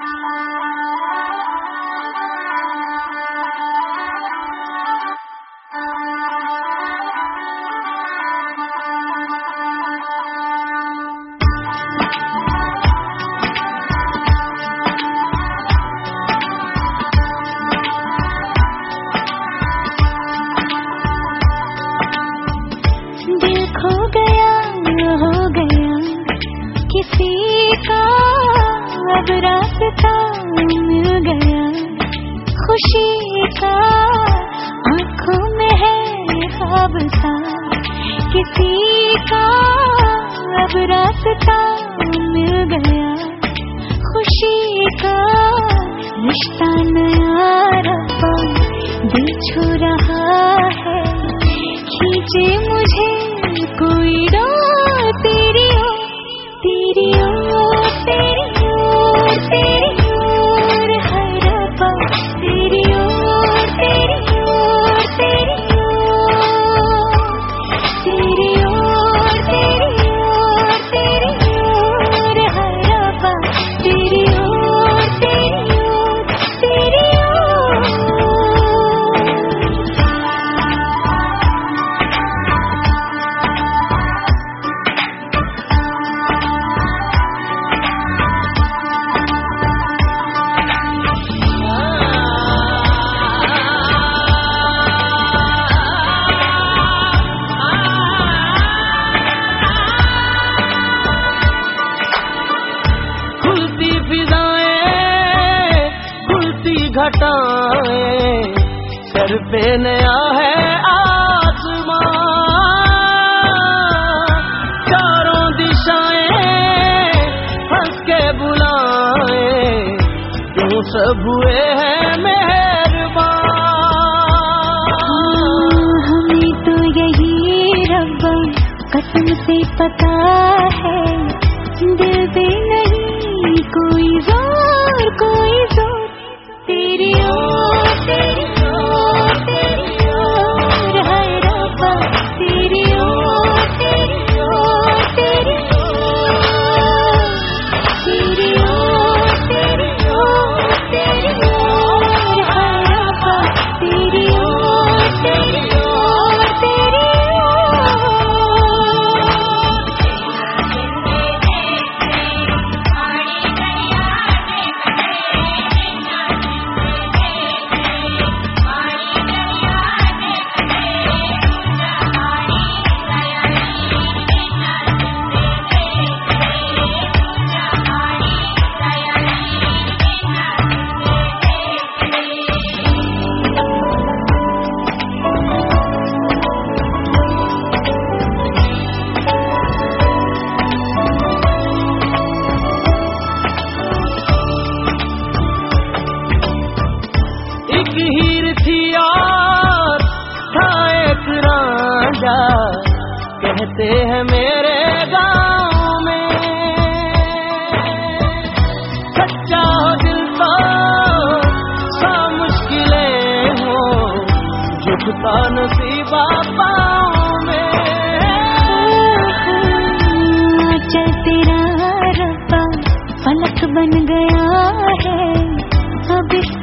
हो गया हो गया किसी का खुशी का आँखों में है ख्वाब सा किसी का अब रास्ता मिल गया। खुशी का रिश्ता नया दिल छू रहा है। खींचे मुझे कोई डो घटाएँ। सर पे नया है आसमां चारों दिशाएँ हंस के बुलाए। क्यों सब हुए हैं मेहरबान? हमें तो यही रब्बा कसम से पता है। दिल भी कहते हैं मेरे गाँव में। सच्चा हो, दिल तो सा मुश्किलें हो, झुकता नसीबा पाँव में। चल तेरा रब्बा फलक बन गया है, अब इसका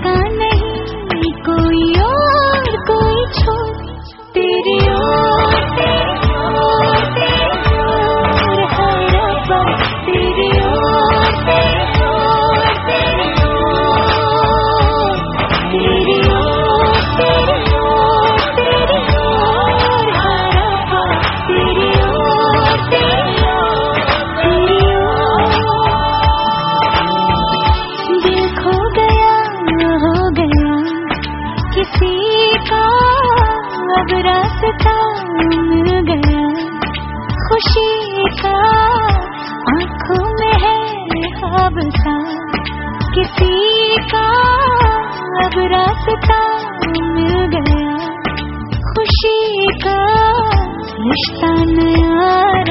रास्ता मिल गया। खुशी का आँखों में है अब सा। किसी का अब रास्ता मिल गया। खुशी का रिश्ता नया